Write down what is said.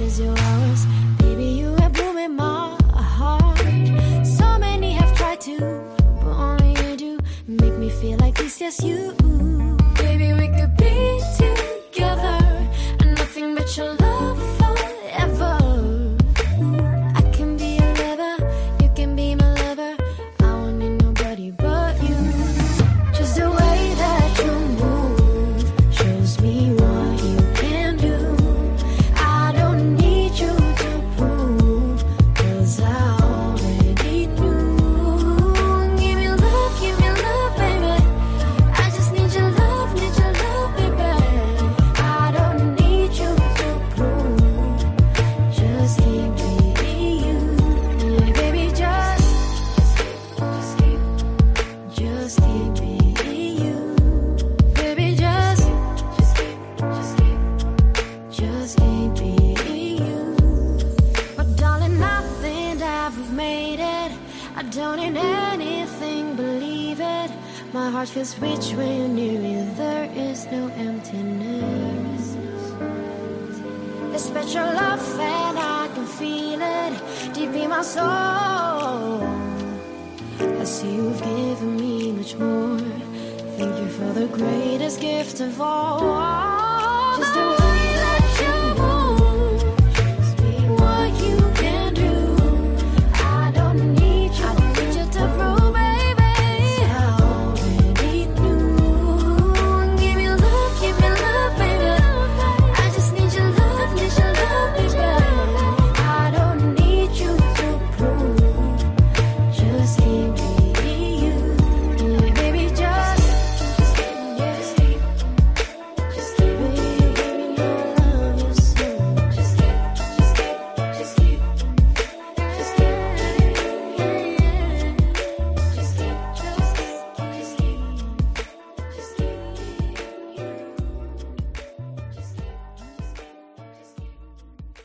just your hours. Baby, you have blooming my heart. So many have tried to, but only you do make me feel like this. Yes, you. Made it. I don't need anything, believe it. My heart feels rich when you're near me. There is no emptiness. It's special love and I can feel it deep in my soul. I see you've given me much more. Thank you for the greatest gift of all.